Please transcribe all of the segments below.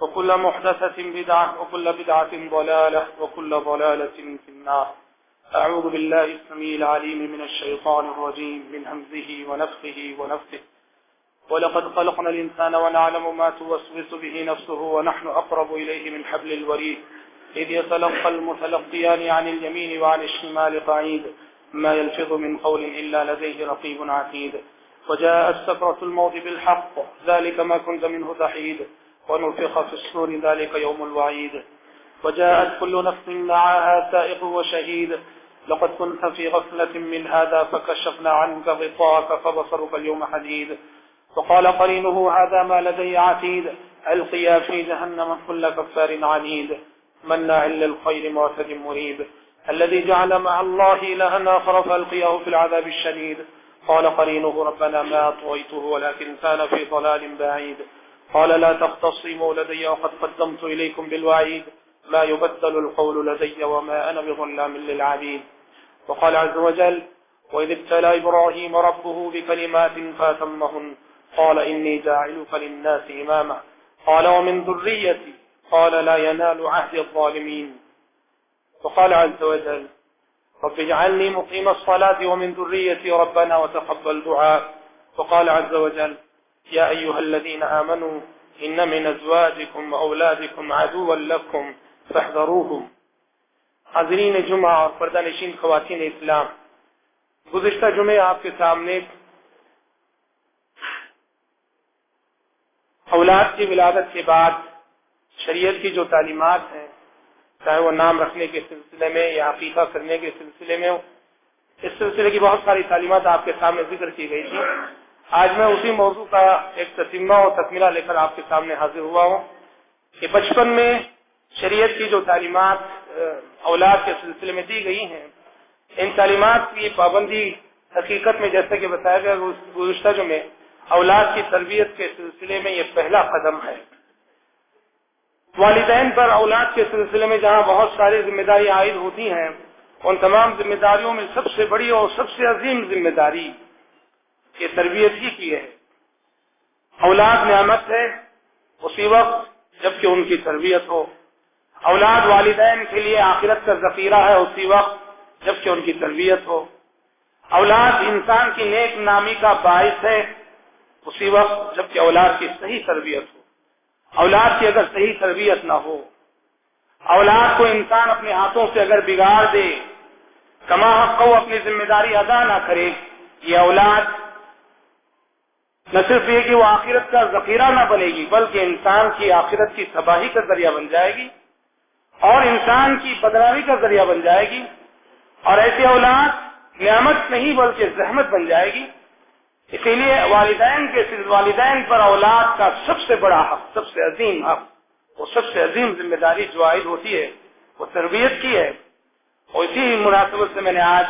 وكل محدثة بدعة وكل بدعة ضلالة وكل ضلالة في النار. أعوذ بالله السميع العليم من الشيطان الرجيم، من همزه ونفخه ونفثه ولقد خلقنا الإنسان ونعلم ما توسوس به نفسه ونحن أقرب إليه من حبل الوريد. إذ يتلقى المتلقيان عن اليمين وعن الشمال قعيد. ما يلفظ من قول إلا لديه رقيب عتيد. وجاء السفرة الموت بالحق. ذلك ما كنت منه تحيد. ونفخ في السور ذلك يوم الوعيد. وجاءت كل نفس معها سائق وشهيد. لقد كنت في غفلة من هذا فكشفنا عنك غطاك فبصرك اليوم حديد. وقال قرينه، هذا ما لدي عتيد. ألقيا في جهنم كل كفار عنيد. مناع للخير معتد مريب. الذي جعل مع الله إلها آخر فألقياه في العذاب الشديد. قال قرينه، ربنا ما أطويته ولكن كان في ضلال بعيد. قال لا تختصموا لدي وقد قدمت إليكم بالوعيد. ما يبدل القول لدي وما أنا بظلام للعبيد. وقال عز وجل وإذ ابتلى إبراهيم ربه بكلمات فاتمهن قال إني جاعلك للناس إماما. قال ومن ذريتي. قال لا ينال عهد الظالمين. وقال عز وجل رب اجعلني مقيم الصلاة ومن ذريتي ربنا وتقبل دعاء. وقال عز وجل يا أيها الذين آمنوا إن من أزواجكم وأولادكم عدوا لكم فاحذروهم. حاضرین جمعہ اور پردہ نشین خواتین اسلام. گزشتہ جمعے آپ کے سامنے اولاد کی ولادت کے بعد شریعت کی جو تعلیمات ہیں، چاہے وہ نام رکھنے کے سلسلے میں یا عقیقہ کرنے کے سلسلے میں، اس سلسلے کی بہت ساری تعلیمات آپ کے سامنے ذکر کی گئی تھی۔ آج میں اسی موضوع کا ایک تسمہ اور تکمیلہ لے کر آپ کے سامنے حاضر ہوا ہوں کہ بچپن میں شریعت کی جو تعلیمات اولاد کے سلسلے میں دی گئی ہیں، ان تعلیمات کی پابندی حقیقت میں جیسے کہ بتایا گیا گزشتہ جو میں اولاد کی تربیت کے سلسلے میں یہ پہلا قدم ہے۔ والدین پر اولاد کے سلسلے میں جہاں بہت ساری ذمہ داری عائد ہوتی ہیں، ان تمام ذمہ داریوں میں سب سے بڑی اور سب سے عظیم ذمہ داری یہ تربیت ہی کی ہے۔ اولاد نعمت ہے، اسی وقت جبکہ ان کی تربیت ہو۔ اولاد والدین کے لیے آخرت کا ذخیرہ ہے، اسی وقت جبکہ ان کی تربیت ہو۔ اولاد انسان کی نیک نامی کا باعث ہے، اسی وقت جبکہ اولاد کی صحیح تربیت ہو۔ اولاد کی اگر صحیح تربیت نہ ہو، اولاد کو انسان اپنے ہاتھوں سے اگر بگاڑ دے، کما حق کو اپنی ذمہ داری ادا نہ کرے، یہ اولاد نہ صرف یہ کہ وہ آخرت کا ذخیرہ نہ بنے گی، بلکہ انسان کی آخرت کی تباہی کا ذریعہ بن جائے گی اور انسان کی بدراوی کا ذریعہ بن جائے گی اور ایسی اولاد نعمت نہیں بلکہ زحمت بن جائے گی۔ اسی لیے والدین کے والدین پر اولاد کا سب سے بڑا حق، سب سے عظیم حق، وہ سب سے عظیم ذمہ داری جو عائد ہوتی ہے، وہ تربیت کی ہے۔ اور اسی مناسبت سے میں نے آج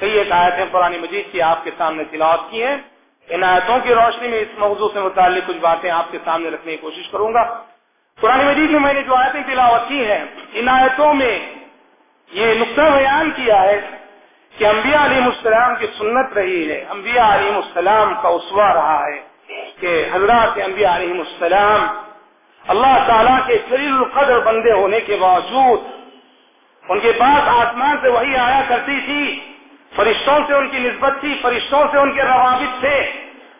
کئی ایک آیتیں پرانی مجید کی آپ کے سامنے تلاوت کی ہیں۔ ان آیتوں کی روشنی میں اس موضوع سے متعلق کچھ باتیں آپ کے سامنے رکھنے کی کوشش کروں گا۔ قرآن مجید میں میں نے جو آیتیں تلاوت کی ہیں، ان آیتوں میں یہ نقطہ بیان کیا ہے کہ انبیاء علیہ السلام کی سنت رہی ہے۔ انبیاء علیہ السلام کا اسوا رہا ہے کہ حضرات انبیاء علیہ السلام اللہ تعالیٰ کے شریل القدر بندے ہونے کے باوجود ان کے پاس آسمان سے وہی آیا کرتی تھی۔ فرشتوں سے ان کی نسبت تھی، فرشتوں سے ان کے روابط تھے۔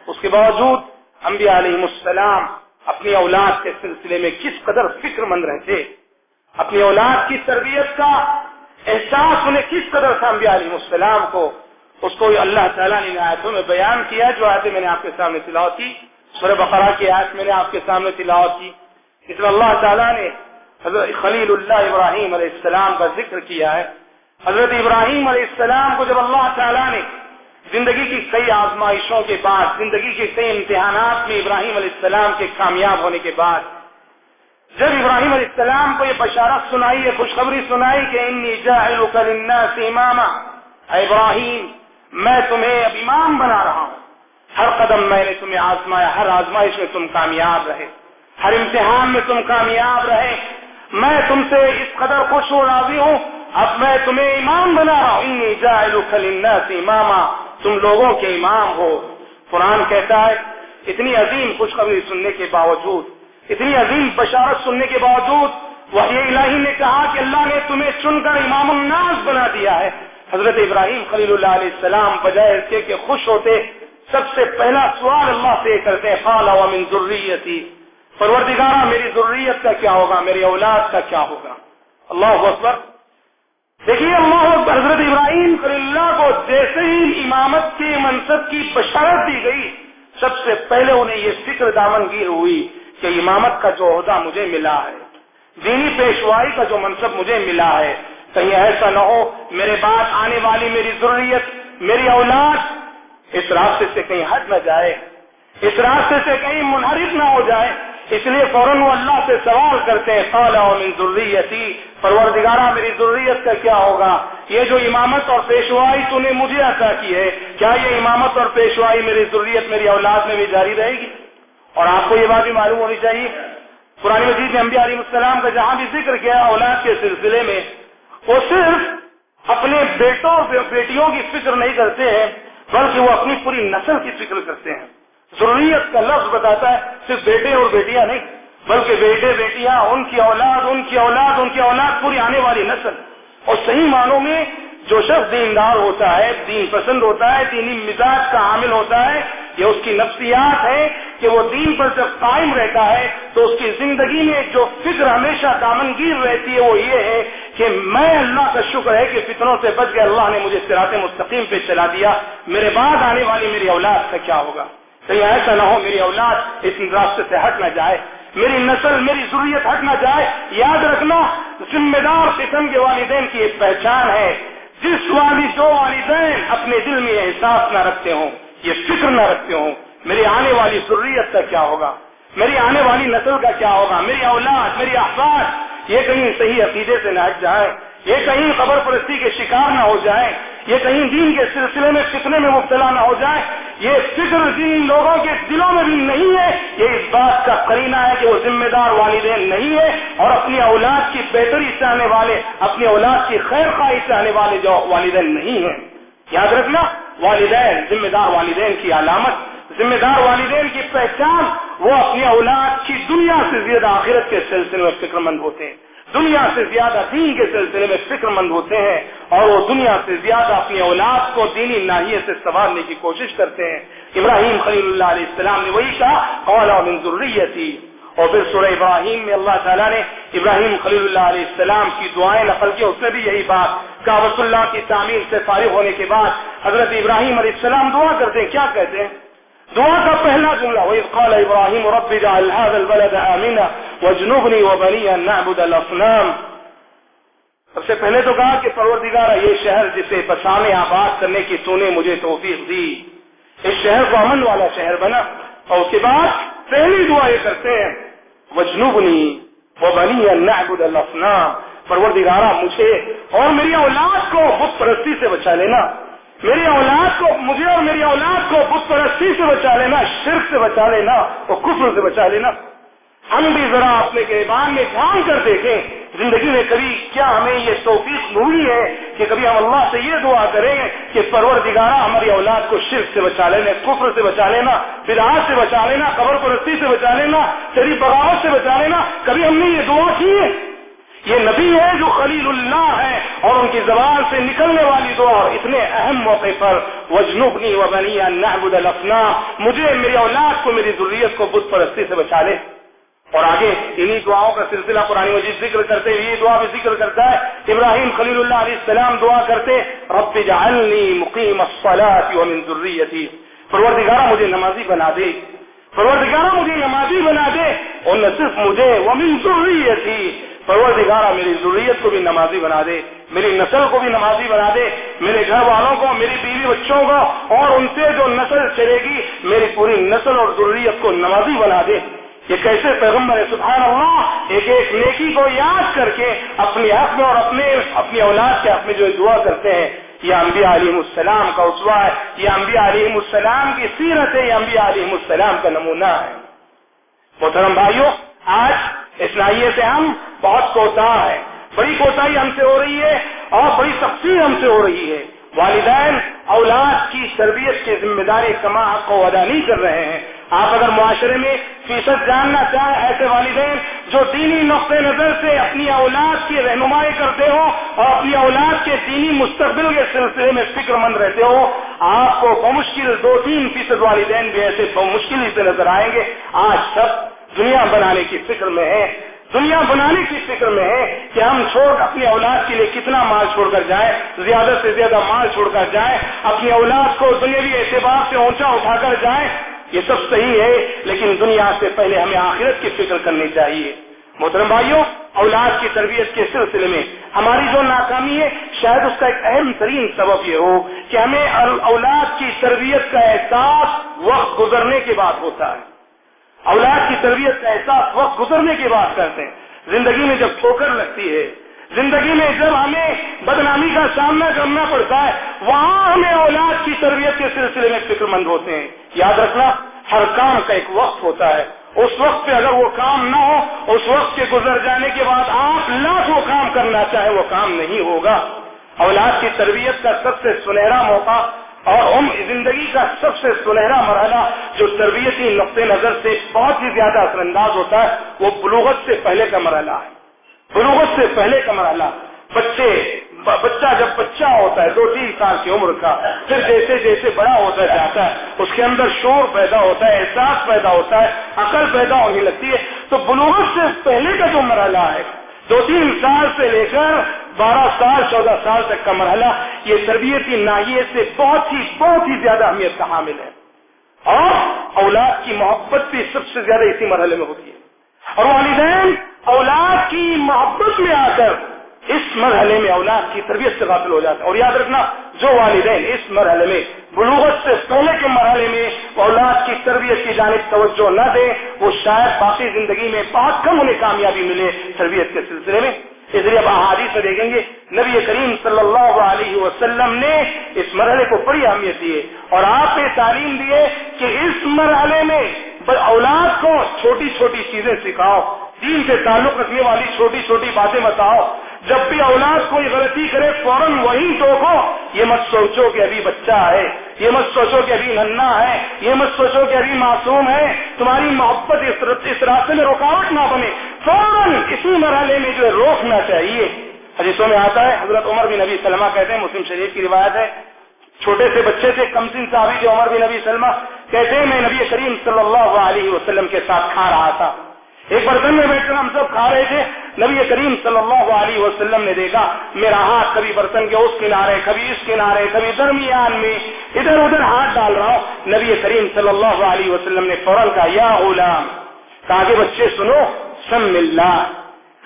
اس کے باوجود انبیاء علیہ السلام اپنی اولاد کے سلسلے میں کس قدر فکر مند رہتے؟ اپنی اولاد کی تربیت کا احساس انہیں کس قدر تھا انبیاء علیہ السلام کو؟ اس کو اللہ تعالیٰ نے آیتوں میں بیان کیا، جو آیتیں میں نے آپ کے سامنے تلاوت کی۔ سورہ بقرہ کی آیت میں نے آپ کے سامنے تلاوت کی۔ اس میں اللہ تعالیٰ نے حضرت خلیل اللہ ابراہیم علیہ السلام کا ذکر کیا ہے۔ حضرت ابراہیم علیہ السلام کو جب اللہ تعالیٰ نے زندگی کی کئی آزمائشوں کے بعد، زندگی کے کئی امتحانات میں ابراہیم علیہ السلام کے کامیاب ہونے کے بعد، جب ابراہیم علیہ السلام کو یہ بشارت سنائی ہے خوشخبری سنائی کہ انی للناس اماما ابراہیم، میں تمہیں اب امام بنا رہا ہوں۔ ہر قدم میں نے تمہیں آزمایا، ہر آزمائش میں تم کامیاب رہے۔ ہر امتحان میں تم کامیاب رہے۔ میں تم سے اس قدر خوش ہو راضی ہوں اب میں تمہیں امام بنا رہا ہوں. انی للناس اماما. تم لوگوں کے امام ہو. قرآن کہتا ہے، اتنی عظیم خوشخبری سننے کے باوجود، اتنی عظیم بشارت سننے کے باوجود وہی الہی نے کہا کہ اللہ نے تمہیں چن کر امام الناس بنا دیا ہے. حضرت ابراہیم خلیل اللہ علیہ السلام بجائے اس کے کہ خوش ہوتے، سب سے پہلا سوال اللہ سے کرتے خال من ضروریتی پروردگارہ، میری ضروریت کا کیا ہوگا؟ میری اولاد کا کیا ہوگا؟ اللہ اکبر. دیکھیے، اللہ حضرت ابراہیم خلی اللہ کو جیسے ہی امامت کے منصب کی بشارت دی گئی، سب سے پہلے انہیں یہ فکر دامنگیر ہوئی کہ امامت کا جو عہدہ مجھے ملا ہے، دینی پیشوائی کا جو منصب مجھے ملا ہے، کہیں ایسا نہ ہو، میرے بعد آنے والی میری ضروریت، میری اولاد، اس راستے سے کہیں ہٹ نہ جائے، اس راستے سے کہیں منحرف نہ ہو جائے اس لیے فوراً وہ اللہ سے سوال کرتے ہیں خالا من ضروریتی پروردگارہ، میری ضروریت کا کیا ہوگا؟ یہ جو امامت اور پیشوائی تو نے مجھے عطا کی ہے، کیا یہ امامت اور پیشوائی میری ضروریت میری اولاد میں بھی جاری رہے گی؟ اور آپ کو یہ بات بھی معلوم ہونی چاہیے۔ پرانی مجید نے انبیاء علیہ السلام کا جہاں بھی ذکر کیا اولاد کے سلسلے میں، وہ صرف اپنے بیٹوں، بیٹیوں کی فکر نہیں کرتے ہیں، بلکہ وہ اپنی پوری نسل کی فکر کرتے ہیں۔ ضروریت کا لفظ بتاتا ہے صرف بیٹے اور بیٹیاں نہیں، بلکہ بیٹے، بیٹیاں، ان کی اولاد، ان کی اولاد، ان کی اولاد پوری آنے والی نسل۔ اور صحیح معنوں میں جو شخص دیندار ہوتا ہے، دین پسند ہوتا ہے، دینی مزاج کا حامل ہوتا ہے، یہ اس کی نفسیات ہے کہ وہ دین پر جب قائم رہتا ہے تو اس کی زندگی میں جو فکر ہمیشہ دامنگیر رہتی ہے، وہ یہ ہے کہ میں اللہ کا شکر ہے کہ فطروں سے بچ گئے اللہ نے مجھے سراط مستقیم پہ چلا دیا۔ میرے بعد آنے والی میری اولاد کا کیا ہوگا؟ کہیں ایسا نہ ہو میری اولاد اس راستے سے ہٹ نہ جائے، میری نسل، میری ضروریت ہٹ نہ جائے۔ یاد رکھنا، ذمہ دار قسم کے والدین کی ایک پہچان ہے۔ جس والی جو والدین اپنے دل میں احساس نہ رکھتے ہوں، یہ فکر نہ رکھتے ہوں، میری آنے والی ضروریت کا کیا ہوگا؟ میری آنے والی نسل کا کیا ہوگا؟ میری اولاد، میری افراد یہ کہیں صحیح عقیدے سے نہ ہٹ جائے یہ کہیں قبر پرستی کے شکار نہ ہو جائے یہ کہیں دین کے سلسلے میں فتنے میں مبتلا نہ ہو جائے، یہ فکر دین لوگوں کے دلوں میں بھی نہیں ہے، یہ اس بات کا قرینہ ہے کہ وہ ذمہ دار والدین نہیں ہے اور اپنی اولاد کی بہتری چاہنے والے، اپنی اولاد کی خیر خواہی چاہنے والے جو والدین نہیں ہیں۔ یاد رکھنا، والدین ذمہ دار والدین کی علامت، ذمہ دار والدین کی پہچان، وہ اپنی اولاد کی دنیا سے زیادہ آخرت کے سلسلے میں فکر مند ہوتے ہیں۔ دنیا سے زیادہ دین کے سلسلے میں فکر مند ہوتے ہیں اور وہ دنیا سے زیادہ اپنی اولاد کو دینی ناحیے سے سنوارنے کی کوشش کرتے ہیں۔ ابراہیم خلیل اللہ علیہ السلام نے وہی کہا اولا من ضروریتی اور پھر سورہ ابراہیم میں اللہ تعالیٰ نے ابراہیم خلیل اللہ علیہ السلام کی دعائیں نقل کی، اس میں بھی یہی بات کابت اللہ کی تعمیر سے فارغ ہونے کے بعد حضرت ابراہیم علیہ السلام دعا کرتے ہیں۔ کیا کہتے ہیں؟ دعا کا پہلا جملہ، وَإِذْ قَالَ إِبْرَاهِيمُ رَبِّ جَعَلْ هَذَا الْبَلَدَ آمِنًا وَجْنُبْنِي وَبَنِيَ نَعْبُدَ الْأَصْنَامِ۔ سب سے پہلے تو کہا کہ پروردگار یہ شہر جسے بسانے آباد کرنے کی تو نے مجھے توفیق دی۔ اس شہر کو امن والا شہر بنا۔ اور اس کے بعد پہلی دعا یہ کرتے ہیں وجنوبنی وبنی ان نعبد الاسنام پروردگارا مجھے اور میری اولاد کو بت پرستی سے بچا لینا۔ میری اولاد کو، مجھے اور میری اولاد کو بت پرستی سے بچا لینا، شرک سے بچا لینا اور کفر سے بچا لینا۔ ہم بھی ذرا اپنے گریبان میں جان کر دیکھیں، زندگی میں کبھی کیا ہمیں یہ توفیق ہوئی ہے کہ کبھی ہم اللہ سے یہ دعا کریں کہ پرور دگارا ہماری اولاد کو شرک سے بچا لینا، کفر سے بچا لینا بدعات سے بچا لینا، قبر پرستی سے بچا لینا، شریف بغاوت سے بچا لینا۔ کبھی ہم نے یہ دعا کی ہے یہ نبی ہے جو خلیل اللہ ہے اور ان کی زبان سے نکلنے والی دعا اور اتنے اہم موقع پر وجنوبنی و بنی نحبد الفنا مجھے میری اولاد کو، میری ضروریت کو بت پرستی سے بچا لے۔ اور آگے انہی دعاؤں کا سلسلہ قرآن مجید ذکر کرتے یہ دعا بھی ذکر کرتا ہے، ابراہیم خلیل اللہ علیہ السلام دعا کرتے، رب جعلنی مقیم الصلاة ومن ذریتی۔ پروردگارہ، مجھے نمازی بنا دے۔ پروردگارہ، مجھے نمازی بنا دے۔ اور نہ صرف مجھے، ومن ذریتی۔ پروردگارہ، میری ضروریت کو بھی نمازی بنا دے، میری نسل کو بھی نمازی بنا دے، میرے گھر والوں کو، میری بیوی بچوں کو، اور ان سے جو نسل چلے گی، میری پوری نسل اور ضروریت کو نمازی بنا دے۔ یہ کیسے پیغمبر سبحان اللہ ایک ایک نیکی کو یاد کر کے اپنی حق میں اور اپنے اپنی اولاد کے حق میں جو دعا کرتے ہیں، یہ انبیاء علیہ السلام کا اسوا ہے، یہ انبیاء علیہ السلام کی سیرت ہے، یہ انبیاء علیہ السلام کا نمونہ ہے۔ محترم بھائیوں، آج اسلائیے سے ہم بہت کوتا ہے بڑی کوتاہی ہم سے ہو رہی ہے اور بڑی تقسیم ہم سے ہو رہی ہے۔ والدین اولاد کی تربیت کی ذمہ داری کما کو ادا نہیں کر رہے ہیں۔ آپ اگر معاشرے میں فیصد جاننا چاہیں ایسے والدین جو دینی نقطۂ نظر سے اپنی اولاد کی رہنمائی کرتے ہو اور اپنی اولاد کے دینی مستقبل کے سلسلے میں فکر مند رہتے ہو آپ کو بمشکل دو تین فیصد والدین بھی ایسے بمشکل ہی سے نظر آئیں گے۔ آج سب دنیا بنانے کی فکر میں ہے، دنیا بنانے کی فکر میں ہے کہ ہم چھوڑ اپنی اولاد کے لیے کتنا مال چھوڑ کر جائیں، زیادہ سے زیادہ مال چھوڑ کر جائیں، اپنی اولاد کو دنیاوی اعتبار سے اونچا اٹھا کر جائیں، یہ سب صحیح ہے، لیکن دنیا سے پہلے ہمیں آخرت کی فکر کرنی چاہیے۔ محترم بھائیوں اولاد کی تربیت کے سلسلے میں ہماری جو ناکامی ہے، شاید اس کا ایک اہم ترین سبب یہ ہو کہ ہمیں اولاد کی تربیت کا احساس وقت گزرنے کے بعد ہوتا ہے۔ اولاد کی تربیت کا احساس وقت گزرنے کی بات کرتے ہیں۔ زندگی میں جب ٹھوکر لگتی ہے، زندگی میں جب ہمیں بدنامی کا سامنا کرنا پڑتا ہے، وہاں ہمیں اولاد کی تربیت کے سلسلے میں فکر مند ہوتے ہیں۔ یاد رکھنا، ہر کام کا ایک وقت ہوتا ہے۔ اس وقت پہ اگر وہ کام نہ ہو، اس وقت کے گزر جانے کے بعد آپ لاکھ وہ کام کرنا چاہے وہ کام نہیں ہوگا۔ اولاد کی تربیت کا سب سے سنہرا موقع اور ہم زندگی کا سب سے سنہرا مرحلہ جو تربیتی نقطۂ نظر سے بہت ہی زیادہ اثر انداز ہوتا ہے، وہ بلوغت سے پہلے کا مرحلہ ہے۔ بلوغت سے پہلے کا مرحلہ۔ بچے، بچہ جب بچہ ہوتا ہے دو تین سال کی عمر کا، پھر جیسے جیسے بڑا ہوتا جاتا ہے، اس کے اندر شور پیدا ہوتا ہے، احساس پیدا ہوتا ہے، عقل پیدا ہونے لگتی ہے۔ تو بلوغت سے پہلے کا جو مرحلہ ہے دو تین سال سے لے کر بارہ سال، چودہ سال تک کا مرحلہ، یہ تربیتی ناحیت سے بہت ہی بہت ہی زیادہ اہمیت کا حامل ہے۔ اور اولاد کی محبت بھی سب سے زیادہ اسی مرحلے میں ہوتی ہے۔ اور والدین اولاد کی محبت میں آ کر اس مرحلے میں اولاد کی تربیت سے غافل ہو جاتا ہے اور یاد رکھنا، جو والدین اس مرحلے میں بلوغت سے پہلے کے مرحلے میں اولاد کی تربیت کی جانب توجہ نہ دے وہ شاید باقی زندگی میں بہت کم انہیں کامیابی ملے تربیت کے سلسلے میں۔ اس لیے اب احادیث میں دیکھیں گے، نبی کریم صلی اللہ علیہ وسلم نے اس مرحلے کو بڑی اہمیت دی ہے۔ اور آپ نے تعلیم دی ہے کہ اس مرحلے میں اولاد کو چھوٹی چھوٹی چیزیں سکھاؤ، دین سے تعلق رکھنے والی چھوٹی چھوٹی باتیں بتاؤ۔ جب بھی اولاد کوئی غلطی کرے، فوراً وہی ٹوکو۔ یہ مت سوچو کہ ابھی بچہ ہے، یہ مت سوچو کہ ابھی ننا ہے، یہ مت سوچو کہ ابھی معصوم ہے۔ تمہاری محبت اس راستے میں رکاوٹ نہ بنے۔ فوراً اسی مرحلے میں جو ہے روکنا چاہیے۔ حدیثوں میں آتا ہے، حضرت عمر بن نبی سلمہ کہتے ہیں، مسلم شریف کی روایت ہے۔ چھوٹے سے بچے سے کم سن صحابی جو عمر بن نبی سلمہ کہتے ہیں، میں نبی کریم صلی اللہ علیہ وسلم کے ساتھ کھا رہا تھا۔ ایک برتن میں بیٹھ کر ہم سب کھا رہے تھے۔ نبی کریم صلی اللہ علیہ وسلم نے دیکھا، میرا ہاتھ کبھی برتن کے اس کنارے، کبھی اس کنارے، کبھی درمیان میں ادھر ادھر ہاتھ ڈال رہا ہوں۔ نبی کریم صلی اللہ علیہ وسلم نے فوراً کہا، یا غلام کہا کہ بچے سنو سم اللہ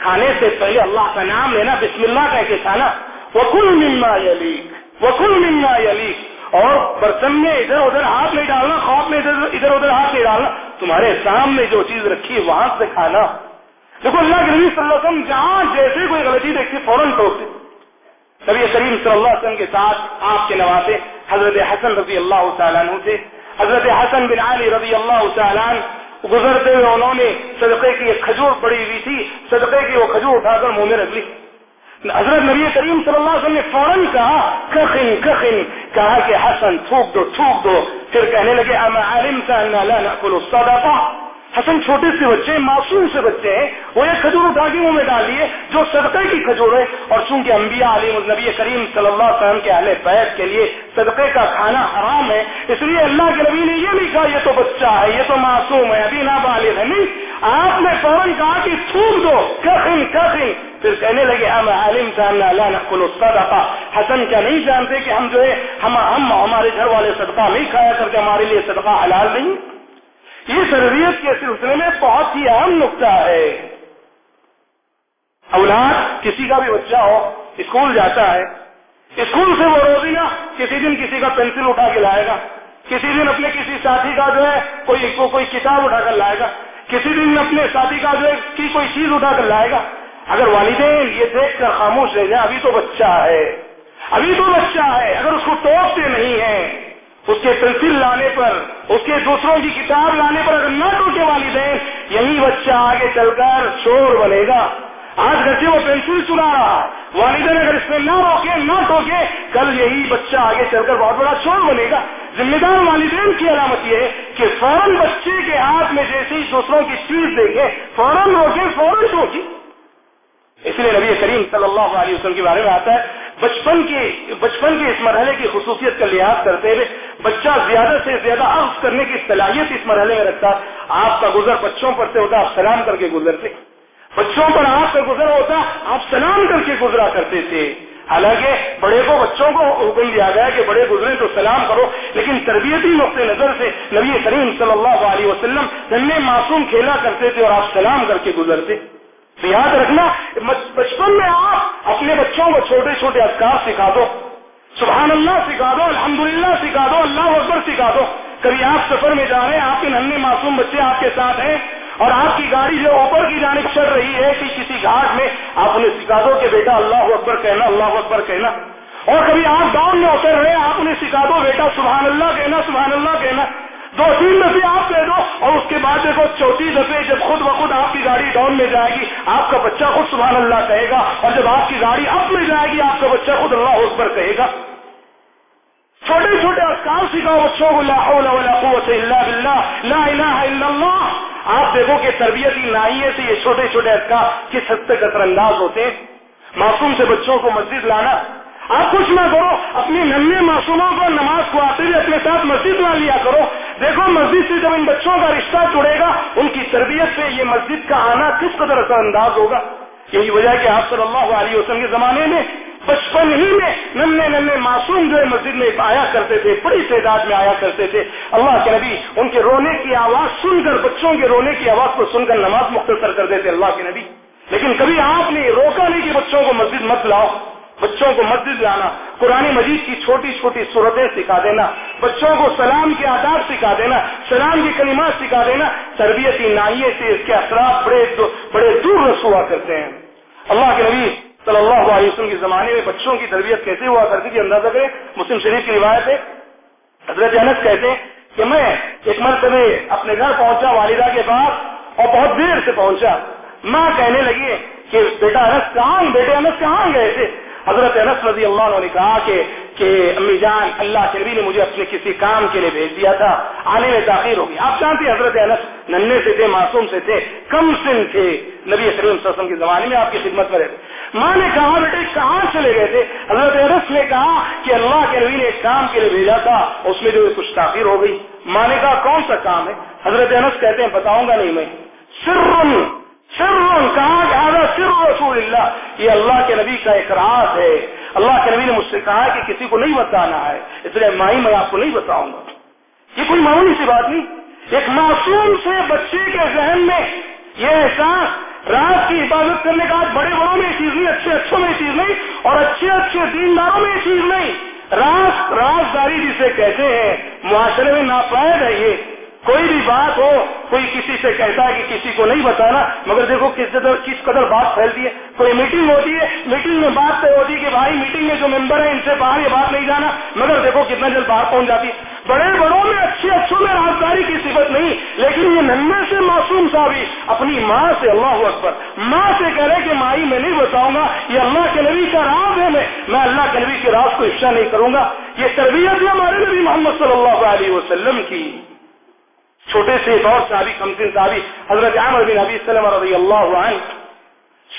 کھانے سے پہلے اللہ کا نام لینا بسم اللہ کہہ کے کھانا وہ کل ملنا یلیک وہ کل یلیک اور برتن میں ادھر ادھر ہاتھ نہیں ڈالنا خوف میں ادھر ادھر ادھر ہاتھ نہیں ڈالنا. تمہارے سامنے جو چیز رکھی ہے، وہاں سے کھانا. دیکھو، اللہ کے نبی صلی اللہ علیہ وسلم جہاں جیسے کوئی غلطی دیکھتی فوراً ٹوکتے نبی کریم صلی اللہ علیہ وسلم کے ساتھ آپ کے نوازے، حضرت حسن رضی اللہ تعالیٰ عنہ سے، حضرت حسن بن علی رضی اللہ تعالیٰ عنہ گزرتے ہوئے انہوں نے صدقے کی ایک کھجور پڑی ہوئی تھی، صدقے کی وہ کھجور اٹھا کر منہ میں رکھ لی۔ حضرت نبی کریم صلی اللہ علیہ وسلم نے فوراً کہا کخن کخن کہا کہ حسن، تھوک دو تھوک دو۔ پھر کہنے لگے، اما علمت ان لا ناكل الصدقه حسن چھوٹے سے بچے معصوم سے بچے ہیں، وہ ایک کھجور اٹھا کے منہ میں ڈال لیے جو صدقے کی کھجور ہے۔ اور چونکہ انبیاء علی نبی کریم صلی اللہ علیہ وسلم کے اہل بیت کے لیے صدقے کا کھانا حرام ہے، اس لیے اللہ کے نبی نے یہ نہیں کہا، یہ تو بچہ ہے، یہ تو معصوم ہے، ابھی نابالغ ہے۔ نہیں، آپ نے فوراً کہا کہ تھوک دو کخن کخن پھر کہنے لگے، ہم عالم جاننا اللہ نقل صدقہ حسن کیا نہیں جانتے کہ ہم جو ہے، ہم ہم ہمارے گھر والے صدقہ نہیں کھایا کرتے، ہمارے لیے صدقہ حلال نہیں۔ یہ تربیت کے سلسلے میں بہت ہی اہم نقطہ ہے۔ اولاد کسی کا بھی بچہ ہو، اسکول جاتا ہے، اسکول سے وہ روزینا کسی دن کسی کا پینسل اٹھا کے لائے گا، کسی دن اپنے کسی ساتھی کا جو ہے کوئی کو کوئی کتاب اٹھا کر لائے گا، کسی دن اپنے ساتھی کا جو ہے کی کوئی چیز اٹھا کر لائے گا۔ اگر والدین یہ دیکھ کر خاموش رہ جائے ابھی تو بچہ ہے، ابھی تو بچہ ہے، اگر اس کو ٹوکتے نہیں ہے اس کے پینسل لانے پر، اس کے دوسروں کی کتاب لانے پر اگر نہ ٹوکے والدین، یہی بچہ آگے چل کر چور بنے گا۔ آج گھر سے وہ پینسل چنا رہا ہے۔ والدین اگر اس میں نہ روکے، نہ ٹوکے، کل یہی بچہ آگے چل کر بہت بڑا چور بنے گا۔ ذمہ دار والدین کی علامت یہ ہے کہ فوراً بچے کے ہاتھ میں جیسے ہی دوسروں کی چیز دیکھے فوراً روکے فوراً ٹوکے اس لیے نبی کریم صلی اللہ علیہ وسلم کے بارے میں آتا ہے بچپن کی، بچپن کے اس مرحلے کی خصوصیت کا لحاظ کرتے ہوئے بچہ زیادہ سے زیادہ عرض کرنے کی صلاحیت اس مرحلے میں رکھتا۔ آپ کا گزر بچوں پر سے ہوتا، آپ سلام کر کے گزرتے۔ بچوں پر آپ کا گزر ہوتا، آپ سلام کر کے گزرا کرتے تھے۔ حالانکہ بڑے کو بچوں کو حکم دیا گیا کہ بڑے گزرے تو سلام کرو، لیکن تربیتی نقطۂ نظر سے نبی کریم صلی اللہ علیہ وسلم ننے معصوم کھیلا کرتے تھے اور آپ سلام کر کے گزرتے۔ یاد رکھنا، بچپن میں آپ اپنے بچوں کو چھوٹے چھوٹے اذکار سکھا دو۔ سبحان اللہ سکھا دو، الحمدللہ سکھا دو، اللہ اکبر سکھا دو۔ کبھی آپ سفر میں جا رہے ہیں، آپ کے ننے معصوم بچے آپ کے ساتھ ہیں اور آپ کی گاڑی جو اوپر کی جانب چل رہی ہے کہ کسی گھاٹ میں، آپ انہیں سکھا دو کہ بیٹا اللہ اکبر کہنا، اللہ اکبر کہنا۔ اور کبھی آپ ڈاؤن میں اتر رہے آپ انہیں سکھا دو، بیٹا سبحان اللہ کہنا، سبحان اللہ کہنا۔ دو تین دفعے آپ کہہ دو اور اس کے بعد دیکھو چوتھی دفعے جب خود بخود آپ کی گاڑی ڈاؤن میں جائے گی، آپ کا بچہ خود سبحان اللہ کہے گا اور جب آپ کی گاڑی اپ میں جائے گی، آپ کا بچہ خود اللہ اکبر کہے گا۔ چھوٹے چھوٹے اسکار سکھاؤ بچوں کو، لا حول ولا قوت الا باللہ، لا الہ الا اللہ۔ آپ دیکھو کہ تربیتی نائیے سے یہ چھوٹے چھوٹے اذکار کس حد تک اثر انداز ہوتے ہیں۔ معصوم سے بچوں کو مسجد لانا۔ آپ کچھ نہ کرو، اپنی ننے معصوموں کو نماز کو آتے ہوئے اپنے ساتھ مسجد لا لیا کرو۔ دیکھو مسجد سے جب ان بچوں کا رشتہ جڑے گا، ان کی تربیت سے یہ مسجد کا آنا کس قدر اثر انداز ہوگا؟ یہی وجہ کہ آپ صلی اللہ علیہ وسلم کے زمانے میں، بچپن ہی میں ننے ننے معصوم جو ہے مسجد میں آیا کرتے تھے، بڑی تعداد میں آیا کرتے تھے۔ اللہ کے نبی ان کے رونے کی آواز سن کر، بچوں کے رونے کی آواز کو سن کر نماز مختصر کر دیتے، اللہ کے نبی۔ لیکن کبھی آپ نے روکا نہیں کہ بچوں کو مسجد مت لاؤ۔ بچوں کو مسجد لانا، قرآن مجید کی چھوٹی چھوٹی صورتیں سکھا دینا، بچوں کو سلام کے آداب سکھا دینا، سلام کی کلمات سکھا دینا، تربیتی نائیے سے اس کے اثرات بڑے بڑے دور رسوا کرتے ہیں۔ اللہ کے نبی صلی اللہ علیہ وسلم کے زمانے میں بچوں کی تربیت کیسے ہوا کرتی تھی اندازہ کریں؟ مسلم شریف کی روایت ہے۔ حضرت انس کہتے ہیں کہ میں ایک مرتبہ اپنے گھر پہنچا، والدہ کے پاس، اور بہت دیر سے پہنچا۔ ماں کہنے لگی کہ بیٹا انس کہاں، بیٹے انس کہاں گئے تھے؟ حضرت انس رضی اللہ عنہ نے کہا کہ کہ امی جان، اللہ کے نبی نے مجھے اپنے کسی کام کے لیے بھیج دیا تھا۔ آنے میں تاخیر ہوگی۔ آپ جانتے ہیں حضرت انس ننے سے تھے، معصوم سے تھے، کم سن تھے۔ نبی کریم صلی اللہ علیہ وسلم کے زمانے میں آپ کی خدمت میں رہتے۔ ماں نے کہا، بیٹے، کہاں چلے گئے تھے؟ حضرت انس نے کہا کہ اللہ کے نبی نے ایک کام کے لیے بھیجا تھا، اس میں جو کچھ تاخیر ہو گئی۔ ماں نے کہا، کون سا کام ہے؟ حضرت انس کہتے ہیں، بتاؤں گا نہیں میں۔ سر سر کہا سر رسول اللہ۔ یہ اللہ کے نبی کا ایک راز ہے۔ اللہ کے نبی نے مجھ سے کہا کہ کسی کو نہیں بتانا ہے، اس لیے مائی میں آپ کو نہیں بتاؤں گا۔ یہ کوئی معمولی سی بات نہیں۔ ایک معصوم سے بچے کے ذہن میں یہ احساس، رات کی حفاظت کرنے کا بڑے بڑوں میں یہ چیز نہیں، اچھے اچھوں میں یہ چیز نہیں، اور اچھے اچھے دینداروں میں یہ چیز نہیں۔ راز، رازداری جسے کہتے ہیں، معاشرے میں ناپائد ہے یہ۔ کوئی بھی بات ہو، کوئی کسی سے کہتا ہے کہ کسی کو نہیں بتانا، مگر دیکھو کس قدر کس قدر بات پھیلتی ہے۔ کوئی میٹنگ ہوتی ہے میٹنگ میں بات طے ہوتی ہے کہ بھائی میٹنگ میں جو ممبر ہیں، ان سے باہر یہ بات نہیں جانا۔ مگر دیکھو کتنا جلد باہر پہنچ جاتی ہے۔ بڑے بڑوں میں اچھے اچھوں میں رازداری کی صفت نہیں، لیکن یہ نمبر سے معصوم صاحبی اپنی ماں سے، اللہ اکبر، ماں سے کہہ رہے کہ مائی میں نہیں بتاؤں گا، یہ اللہ کے نبی کا راز ہے، میں میں اللہ کے نبی کے راز کو افشا نہیں کروں گا۔ یہ تربیت ہے ہمارے نبی محمد صلی اللہ علیہ وسلم کی۔ چھوٹے سے ایک اور صحابی کمسن صحابی، حضرت عامر بن حبی السلم رضی اللہ عنہ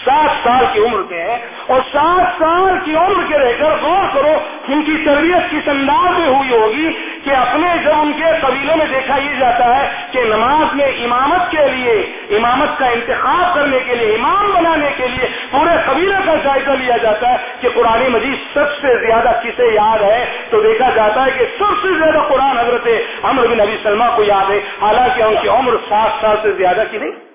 سات سال کی عمر کے ہیں اور سات سال کی عمر کے رہ کر غور کرو، ان کی تربیت کس انداز میں ہوئی ہوگی کہ اپنے جب ان کے قبیلوں میں دیکھا یہ جاتا ہے کہ نماز میں امامت کے لیے، امامت کا انتخاب کرنے کے لیے، امام بنانے کے لیے پورے قبیلے کا جائزہ لیا جاتا ہے کہ قرآن مجید سب سے زیادہ کسے یاد ہے؟ تو دیکھا جاتا ہے کہ سب سے زیادہ قرآن حضرت امر بن نبی سلمہ کو یاد ہے، حالانکہ ان کی عمر سات سال سے زیادہ کی نہیں۔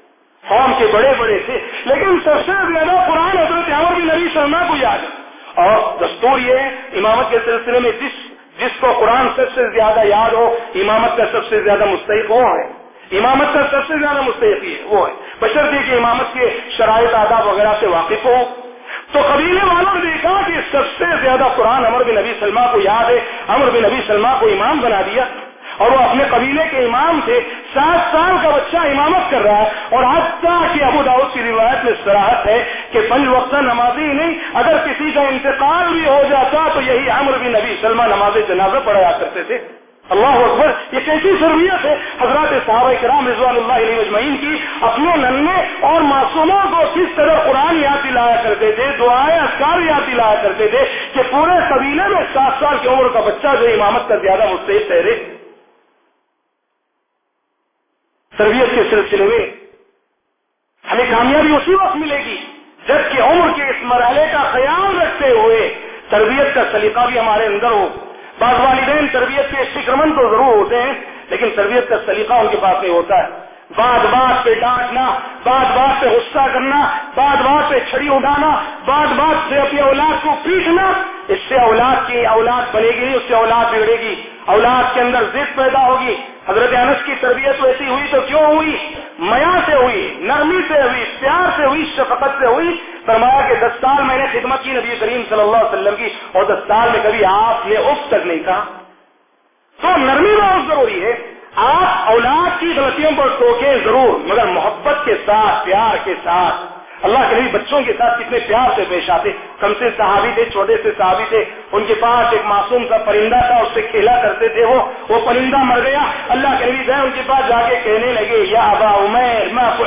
قوم کے بڑے بڑے تھے۔ لیکن سب سے زیادہ قرآن حضرت عمر بن نبی سلمہ کو یاد ہے۔ اور دستور یہ ہے، امامت کے سلسلے میں جس جس کو قرآن سب سے زیادہ یاد ہو، امامت کا سب سے زیادہ مستحق وہ ہے۔ امامت کا سب سے زیادہ مستحق ہے وہ ہے۔ بشر کہ امامت کے شرائط، آداب وغیرہ سے واقف ہو۔ تو قبیلے والوں نے دیکھا کہ سب سے زیادہ قرآن امر بن نبی سلمہ کو یاد ہے۔ امر بن نبی سلمہ کو امام بنا دیا۔ اور وہ اپنے قبیلے کے امام تھے، سات سال کا بچہ امامت کر رہا ہے اور حتیٰ کہ ابو داؤد کی روایت میں سراہت ہے کہ پنج وقت نمازی نہیں، اگر کسی کا انتقال بھی ہو جاتا تو یہی عمر بن نبی سلمہ نماز جنازہ پڑھایا کرتے تھے۔ اللہ اکبر، یہ کیسی ضروریت ہے؟ حضرات صحابہ کرام رضوان اللہ علیہ مجمعین کی اپنے ننے اور معصوموں کو کس طرح قرآن یاد دلایا کرتے تھے دعائیں اسکار یاد دلایا کرتے تھے کہ پورے قبیلے میں سات سال کی عمر کا بچہ جو امامت کا زیادہ مستحق ٹھہرے تربیت کے سلسلے میں ہمیں کامیابی اسی وقت ملے گی جبکہ عمر کے اس مرحلے کا خیال رکھتے ہوئے تربیت کا سلیقہ بھی ہمارے اندر ہو۔ بعض والدین تربیت کے فکر تو ضرور ہوتے ہیں، لیکن تربیت کا سلیقہ ان کے پاس نہیں ہوتا۔ ہے بات بات پہ ڈانٹنا بات بات پہ غصہ کرنا بات بات پہ چھڑی اٹھانا بات بات سے اپنی اولاد کو پیٹنا، اس سے اولاد کی اولاد بنے گی، اس سے اولاد بگڑے گی۔ اولاد کے اندر ضد پیدا ہوگی۔ حضرت انس کی تربیت ویسی ہوئی تو کیوں ہوئی؟ میا سے ہوئی، نرمی سے ہوئی، پیار سے ہوئی، شفقت سے ہوئی۔ فرمایا کہ دس سال میں نے خدمت کی نبی کریم صلی اللہ علیہ وسلم کی اور دس سال میں کبھی آپ نے اف تک نہیں کہا۔ تو نرمی بہت ضروری ہے۔ آپ اولاد کی غلطیوں پر ٹوکیں ضرور، مگر محبت کے ساتھ، پیار کے ساتھ اللہ کے نبی بچوں کے ساتھ کتنے پیار سے پیش آتے، کم سے صحابی تھے، چھوٹے سے صحابی تھے، ان کے پاس ایک معصوم کا پرندہ تھا، اس سے کھیلا کرتے تھے وہ وہ پرندہ مر گیا۔ اللہ کے نبی گئے، ان کے پاس جا کے کہنے لگے، یا ابا عمیر میں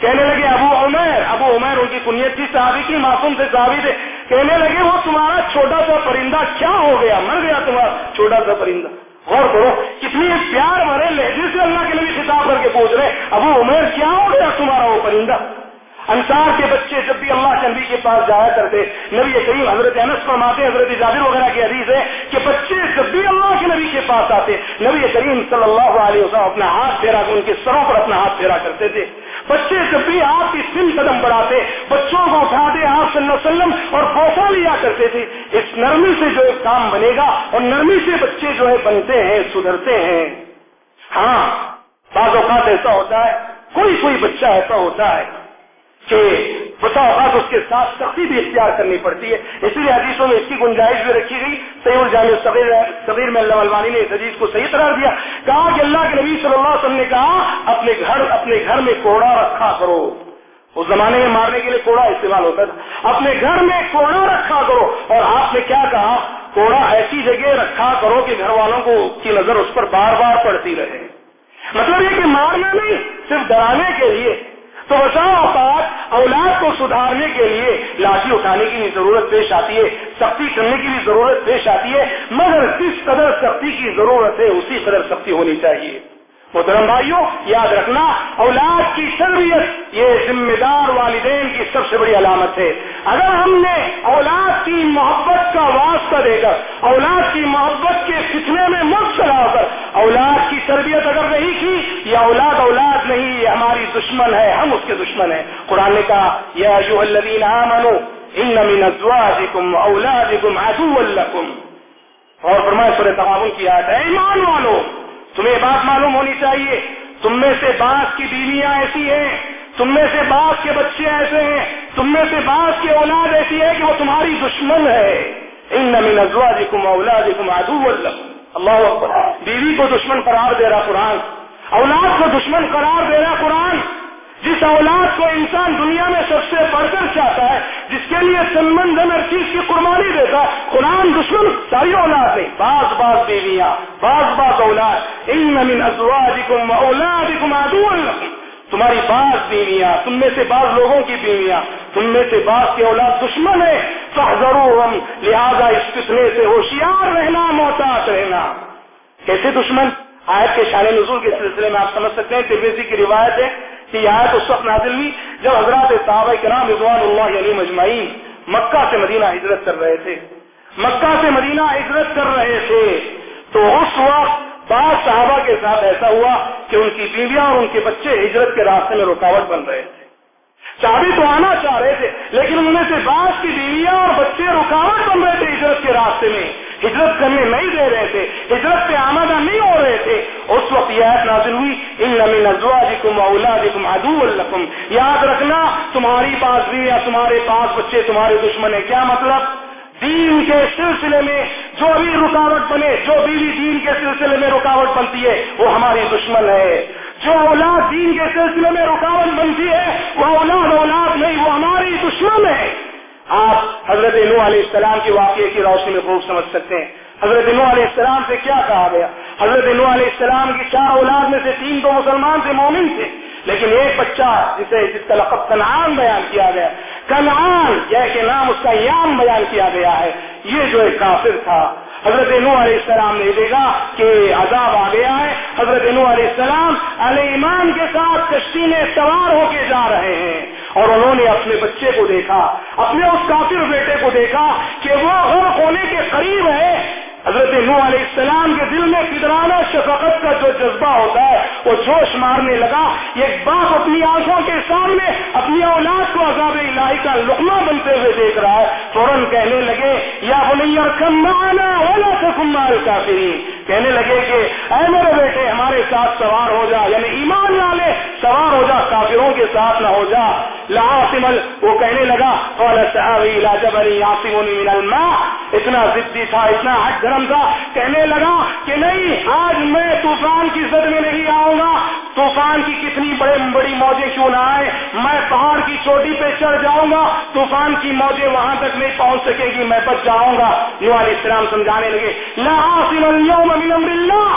کہنے لگے، ابو عمیر ابو عمیر، ان کی کنیت تھی، صحابی کی معصوم سے صحابی تھے۔ کہنے لگے، وہ تمہارا چھوٹا سا پرندہ کیا ہو گیا؟ مر گیا تمہارا چھوٹا سا پرندہ۔ غور کرو، کتنی پیار مرے لہجے سے اللہ کے نبی خطاب کر کے پوچھ رہے، ابو عمیر، کیا ہو گیا تمہارا وہ پرندہ؟ انصار کے بچے جب بھی اللہ کے نبی کے پاس جایا کرتے، نبی کریم حضرت انس فرماتے، حضرت جابر وغیرہ کی حدیث ہے کہ بچے جب بھی اللہ کے نبی کے پاس آتے، نبی کریم صلی اللہ علیہ وسلم اپنا ہاتھ پھیرا، ان کے سروں پر اپنا ہاتھ پھیرا کرتے تھے۔ بچے جب بھی آپ کی سن قدم بڑھاتے بچوں کو اٹھاتے، آپ صلی اللہ علیہ وسلم اور بوسا لیا کرتے تھے، اس نرمی سے جو ایک کام بنے گا اور نرمی سے بچے جو ہے بنتے ہیں، سدھرتے ہیں۔ ہاں بعض اوقات ایسا ہوتا ہے، کوئی کوئی بچہ ایسا ہوتا ہے۔ کہ بسا اوقات اس کے ساتھ سختی بھی اختیار کرنی پڑتی ہے۔ اسی لیے حدیثوں میں اس کی گنجائش بھی رکھی گئی۔ صحیح الجامع صغیر میں اللہ علمانی نے اس حدیث کو صحیح قرار دیا۔ کہا کہ اللہ کے نبی صلی اللہ علیہ وسلم نے کہا، اپنے گھر اپنے گھر میں کوڑا رکھا کرو۔ اس زمانے میں مارنے کے لیے کوڑا استعمال ہوتا تھا۔ اپنے گھر میں کوڑا رکھا کرو۔ اور آپ نے کیا کہا؟ کوڑا ایسی جگہ رکھا کرو کہ گھر والوں کو کی نظر اس پر بار بار پڑتی رہے۔ مطلب یہ کہ مارنا نہیں، صرف ڈرانے کے لیے۔ تو بسا اوقات اولاد کو سدھارنے کے لیے لاٹھی اٹھانے کی بھی ضرورت پیش آتی ہے، سختی کرنے کی بھی ضرورت پیش آتی ہے، مگر کس قدر سختی کی ضرورت ہے، اسی قدر سختی ہونی چاہیے۔ محترم بھائیوں، یاد رکھنا، اولاد کی تربیت یہ ذمہ دار والدین کی سب سے بڑی علامت ہے۔ اگر ہم نے اولاد کی محبت کا واسطہ دے کر، اولاد کی محبت کے فتنے میں مبتلا ہو کر اولاد کی تربیت اگر نہیں کی، یا اولاد اولاد نہیں، یہ ہماری دشمن ہے، ہم اس کے دشمن ہیں۔ قرآن نے کہا، یا جو الذین ان من ازواجکم اولادکم عدو لکم۔ اور فرمائے سورہ تغابن کی آیت ہے ایمان والو، تمہیں بات معلوم ہونی چاہیے، تم میں سے بعض کی بیویاں ایسی ہیں، تم میں سے بعض کے بچے ایسے ہیں، تم میں سے بعض کی اولاد ایسی ہے کہ وہ تمہاری دشمن ہے۔ ان من ازواجکم اولادکم عدو لکم۔ اللہ اکبر. بیوی کو دشمن قرار دے رہا قرآن. اولاد کو دشمن قرار دے رہا قرآن. جس اولاد کو انسان دنیا میں سب سے بڑھ کر چاہتا ہے، جس کے لیے سنمن ہر چیز کی قربانی دیتا ہے، قرآن دشمن ساری اولاد نہیں، بعض بعض بیویاں، بعض بعض اولاد. ان من ازواجکم و اولادکم عدو لکم تمہاری بعض بیویاں، تم میں سے بعض لوگوں کی بیویاں تم میں سے بعض کی اولاد دشمن ہے فحذروہم لہذا اس فتنے سے ہوشیار رہنا، محتاط رہنا۔ کیسے دشمن؟ آیت کے شان نزول کے سلسلے میں آپ سمجھ سکتے ہیں تربیتی کی روایت ہے کہ یہ آیت اس وقت نازل ہوئی جب حضرات صحابہ کرام رضوان اللہ علیہ مجمعین مکہ سے مدینہ ہجرت کر رہے تھے۔ مکہ سے مدینہ ہجرت کر رہے تھے۔ تو اس وقت بعض صحابہ کے ساتھ ایسا ہوا کہ ان کی بیویاں اور ان کے بچے ہجرت کے راستے میں رکاوٹ بن رہے تھے۔ چابی تو آنا چاہ رہے تھے، لیکن ان میں سے بعض کی بیویاں اور بچے رکاوٹ بن رہے تھے ہجرت کے راستے میں۔ ہجرت کرنے نہیں دے رہے تھے، ہجرت پہ آمدہ نہیں ہو رہے تھے۔ اس وقت یہ آیت نازل ہوئی، ان نمی نزوا جی کم اولا ادو القم یاد رکھنا، تمہاری پاس بھی یا تمہارے پاس بچے، تمہارے دشمن ہے کیا مطلب؟ دین کے سلسلے میں جو بھی رکاوٹ بنے، جو بیوی دین کے سلسلے میں رکاوٹ بنتی ہے، وہ ہماری دشمن ہے جو اولاد دین کے سلسلے میں رکاوٹ بنتی ہے، وہ اولاد اولاد نہیں، وہ ہماری دشمن ہے۔ آپ حضرت نو علیہ السلام کے واقعے کی روشنی میں خوب سمجھ سکتے ہیں۔ حضرت نو علیہ السلام سے کیا کہا گیا؟ حضرت نو علیہ السلام کی چار اولاد میں سے تین تو مسلمان سے مومن تھے۔ لیکن ایک بچہ جسے جس کا لقب کنعان بیان کیا گیا۔ کنعان یہ کہ نام اس کا یام بیان کیا گیا ہے۔ یہ جو ایک کافر تھا حضرت نو علیہ السلام نے دیکھا کہ عذاب آ گیا ہے۔ حضرت نو علیہ السلام علیہ ایمان کے ساتھ کشتی میں سوار ہو کے جا رہے ہیں۔ اور انہوں نے اپنے بچے کو دیکھا، اپنے اس کافر بیٹے کو دیکھا کہ وہ غرق ہونے کے قریب ہے۔ حضرت نوح علیہ السلام کے دل میں فدرانہ شفقت کا جو جذبہ ہوتا ہے، وہ جوش مارنے لگا۔ ایک باپ اپنی آنکھوں کے سامنے اپنی اولاد کو عذاب الہی کا لقمہ بنتے ہوئے دیکھ رہا ہے۔ فوراً کہنے لگے، یا بولے کم مانا اولا سکمال کافی کہنے لگے کہ اے میرے بیٹے، ہمارے ساتھ سوار ہو جا یعنی ایمان والے سوار ہو جا، کافروں کے ساتھ نہ ہو جا۔ لاسمل وہ کہنے لگا من الماء۔ اتنا ضدی تھا، اتنا حج دھرم تھا۔ کہنے لگا کہ نہیں، آج میں طوفان کی زد میں نہیں آؤں گا۔ طوفان کی کتنی بڑے بڑی موجیں کیوں نہ آئے میں پہاڑ کی چوٹی پہ چڑھ جاؤں گا، طوفان کی موجیں وہاں تک نہیں پہنچ سکے گی، میں بچ جاؤں گا۔ نو علیہ السلام سمجھانے لگے لاصم اليوم من امر اللہ۔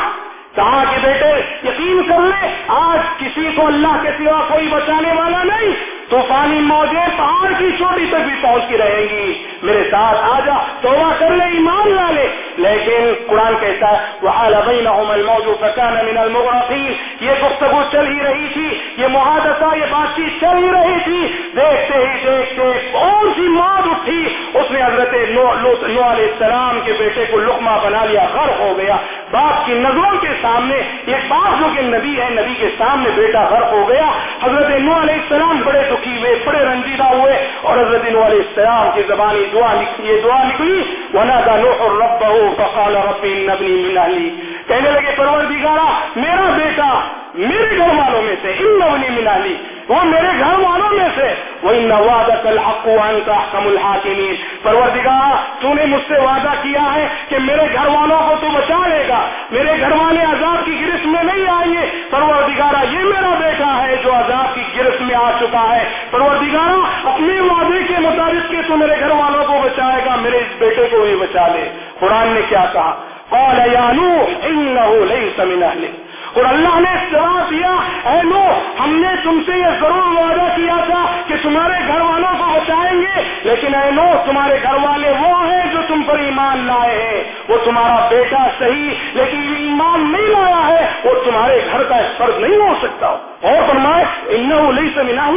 کہا کہ بیٹے، یقین کر لے، آج کسی کو اللہ کے سوا کوئی بچانے والا نہیں۔ طوفانی موجیں پہاڑ کی چوٹی تک بھی پہنچ کی رہیں گی۔ میرے ساتھ آ جا توبہ کر لے ایمان لا لے۔ لیکن قرآن کہتا ہے وہ فکان من المغرقین یہ گفتگو چل ہی رہی تھی یہ محادثہ یہ بات چیت چل ہی رہی تھی۔ دیکھتے ہی دیکھتے کون سی موت اٹھی۔ اس نے حضرت نو, علیہ السلام کے بیٹے کو لقمہ بنا لیا غرق ہو گیا۔ باپ کی نظروں کے سامنے ایک باپ جو کہ نبی ہے نبی کے سامنے بیٹا غرق ہو گیا۔ حضرت نو علیہ السلام بڑے دکھی ہوئے بڑے رنجیدہ ہوئے۔ اور حضرت نو علیہ السلام کی زبانی دعا لکھی یہ دعا نکلی ونا کا نو اور رب ان ربی نبنی منالی کہنے لگے پروردگارا میرا بیٹا، میرے گھر والوں میں سے ان نبنی منالی وہ میرے گھر والوں میں سے۔ وہی نواد الحقوان کا حکم الحاکمین پروردگار تو نے مجھ سے وعدہ کیا ہے کہ میرے گھر والوں کو تو بچا لے گا۔ میرے گھر والے عذاب کی گرفت میں نہیں آئیں گے۔ پروردگارا یہ میرا بیٹا ہے جو عذاب کی گرفت میں آ چکا ہے۔ پروردگارا اپنے وعدے کے مطابق کہ تو میرے گھر والوں کو بچائے گا، میرے اس بیٹے کو بھی بچا لے۔ قرآن نے کیا کہا؟ قال یا نوح انه ليس من اهلك اور اللہ نے جواب دیا اے لو ہم نے تم سے یہ ضرور وعدہ کیا تھا کہ تمہارے گھر والوں کو بچائیں گے۔ لیکن اے لو تمہارے گھر والے وہ ہیں جو تم پر ایمان لائے ہیں۔ وہ تمہارا بیٹا صحیح، لیکن ایمان نہیں لایا ہے۔ وہ تمہارے گھر کا فرض نہیں ہو سکتا۔ اور فرمائے ان سے منا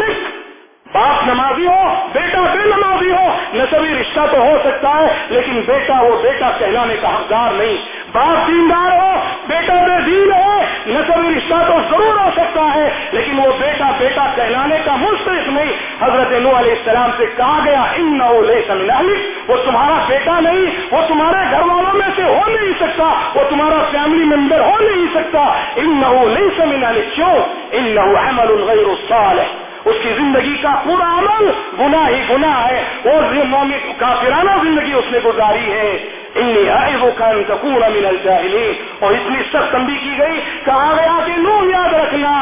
باپ نمازی ہو، بیٹا بے نمازی ہو۔ نصبی رشتہ تو ہو سکتا ہے، لیکن بیٹا، وہ بیٹا کہلانے کا حقدار نہیں۔ باپ دیندار ہو بیٹا بے دین ہو نصبی رشتہ تو ضرور ہے، لیکن وہ بیٹا بیٹا کہلانے کا مستحق نہیں۔ حضرت نو علیہ السلام سے کہا گیا ان نو وہ تمہارا بیٹا نہیں، وہ تمہارے گھر والوں میں سے ہو نہیں سکتا، وہ تمہارا فیملی ممبر ہو نہیں سکتا۔ ان نو لئی سمین کیوں؟ ان نو احمد الغیر الصالح اس کی زندگی کا پورا عمل گناہ ہی گناہ ہے۔ وہ کافرانہ زندگی اس نے گزاری ہے۔ انی وہ کا سکون من الجاہلین اور اتنی سخت تنبیہ کی گئی کہا گیا کہ نو یاد رکھنا.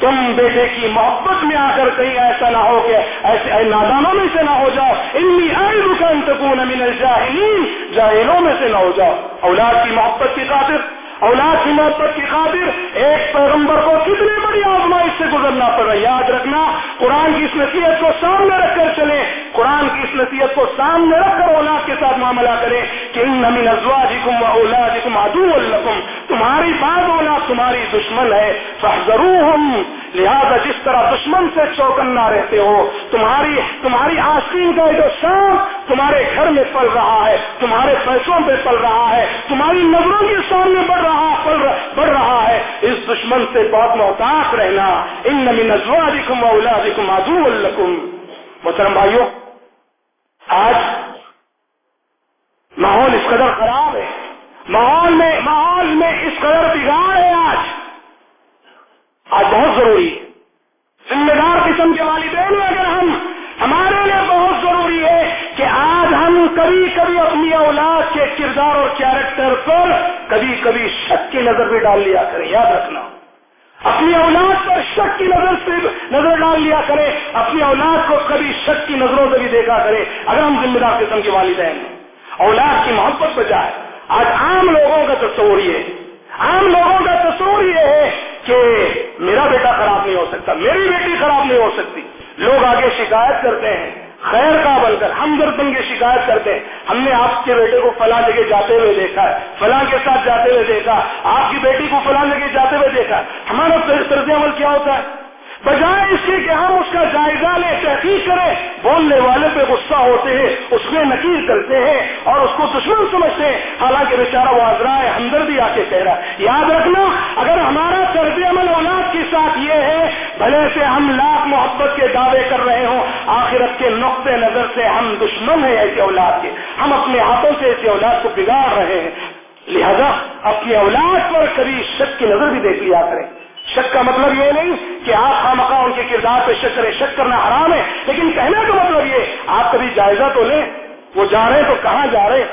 تم بیٹے کی محبت میں آ کر کہیں ایسا نہ ہو کہ ایسے نادانوں میں سے نہ ہو جاؤ. انی آئی رکن تکون من الجاہلین جاہلوں میں سے نہ ہو جاؤ. اولاد کی محبت کی خاطر اولاد کی محبت کی خاطر ایک پیغمبر کو کتنی بڑی آزمائش سے گزرنا پڑ رہا یاد رکھنا، قرآن کی اس نصیحت کو سامنے رکھ کر چلے قرآن کی اس نصیحت کو سامنے رکھ کر اولاد کے ساتھ معاملہ کریں۔ کہ ان نمی ازواجکم و اولادکم عدو لکم۔ تمہاری بعض اولاد، تمہاری دشمن ہے۔ فاحذروہم۔ لہذا جس طرح دشمن سے چوکنا رہتے ہو، تمہاری تمہاری آستین کا جو شام تمہارے گھر میں پل رہا ہے، تمہارے پیسوں پہ پل رہا ہے، تمہاری نظروں کے سامنے بڑھ رہا پل بڑھ رہا ہے۔ اس دشمن سے بہت محتاط رہنا۔ ان نمی نزوادکم و اولادکم محترم بھائیوں آج ماحول اس قدر خراب ہے۔ ماحول میں ماحول میں اس قدر بگاڑ ہے آج۔ آج بہت ضروری ہے۔ ذمہ دار قسم کے والدین اگر ہم، ہمارے لیے بہت ضروری ہے کہ آج ہم کبھی کبھی اپنی اولاد کے کردار اور کیریکٹر پر کبھی کبھی شک کی نظر بھی ڈال لیا کریں، یاد رکھنا۔ اپنی اولاد پر شک کی نظر سے نظر ڈال لیا کرے اپنی اولاد کو کبھی شک کی نظروں سے بھی دیکھا کرے اگر ہم ذمہ دار قسم کے والدین ہیں، اولاد کی محبت بجائے آج عام لوگوں کا تصور یہ ہے۔ عام لوگوں کا تصور یہ ہے کہ میرا بیٹا خراب نہیں ہو سکتا، میری بیٹی خراب نہیں ہو سکتی۔ لوگ آگے شکایت کرتے ہیں، خیر کا بن کر ہم دردن کی شکایت کرتے ہیں۔ ہم نے آپ کے بیٹے کو فلاں جگہ جاتے ہوئے دیکھا ہے، فلاں کے ساتھ جاتے ہوئے دیکھا آپ کی بیٹی کو فلاں جگہ جاتے ہوئے دیکھا ہمارا طرز عمل کیا ہوتا ہے؟ بجائے اس کے کہ ہم اس کا جائزہ لیں تحقیق کریں۔ بولنے والے پہ غصہ ہوتے ہیں، اس میں نکیر کرتے ہیں اور اس کو دشمن سمجھتے ہیں۔ حالانکہ بیچارہ وہ آزرا ہے ہمدردی آ کے کہہ رہا ہے، یاد رکھنا، اگر ہمارا طرز عمل اولاد کے ساتھ یہ ہے، بھلے سے ہم لاکھ محبت کے دعوے کر رہے ہوں، آخرت کے نقطۂ نظر سے ہم دشمن ہیں ایسے اولاد کے۔ ہم اپنے ہاتھوں سے ایسے اولاد کو بگاڑ رہے ہیں۔ لہذا اپنی اولاد پر کبھی شک کی نظر بھی دیکھ لیا کریں۔ شک کا مطلب یہ نہیں کہ آپ خام ان کے کردار پہ شک کریں، شک کرنا حرام ہے، لیکن کہنے کا مطلب یہ، آپ کبھی جائزہ تو لیں، وہ جا رہے ہیں تو کہاں جا رہے؟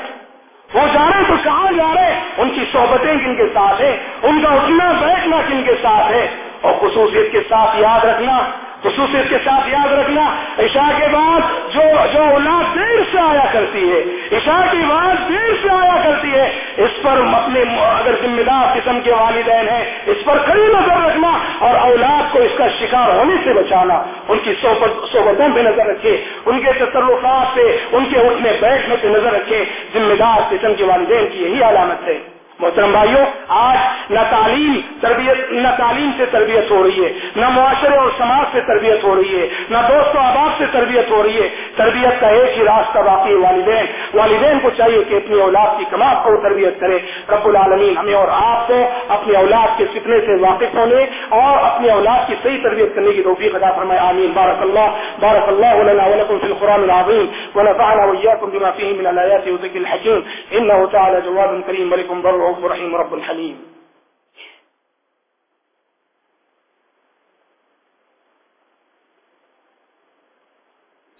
وہ جا رہے ہیں تو کہاں جا رہے؟ ان کی صحبتیں کن کے ساتھ ہیں؟ ان کا اٹھنا، بیٹھنا کن کے ساتھ ہے اور خصوصیت کے ساتھ یاد رکھنا خصوصیت کے ساتھ یاد رکھنا، عشاء کے بعد جو جو اولاد دیر سے آیا کرتی ہے، عشاء کی بعد دیر سے آیا کرتی ہے، اس پر اپنے اگر ذمہ دار قسم کے والدین ہیں، اس پر کڑی نظر رکھنا اور اولاد کو اس کا شکار ہونے سے بچانا، ان کی صحبتوں پہ نظر رکھے، ان کے تصرفات پہ، ان کے اٹھنے بیٹھنے پہ نظر رکھے، ذمہ دار قسم کے والدین کی یہی علامت ہے۔ محترم بھائیوں آج نہ تعلیم تربیت، نہ تعلیم سے تربیت ہو رہی ہے، نہ معاشرے اور سماج سے تربیت ہو رہی ہے، نہ دوست و احباب سے تربیت ہو رہی ہے۔ تربیت کا ایک ہی راستہ باقی والدین۔ والدین کو چاہیے کہ اپنی اولاد کی کماف کو تربیت کرے۔ رب العالمین ہمیں اور آپ کو اپنی اولاد کے فتنے سے واقف ہونے اور اپنی اولاد کی صحیح تربیت کرنے کی توفیق ادا فرمائے۔ آمین۔ بارک اللہ بارک اللہ لنا ولكم في القرآن العظيم ونفعنا وإياكم بما فيه من الآيات وذكر الحكيم إنه تعالى جواد كريم ملك بر رؤوف رحيم رب الحليم.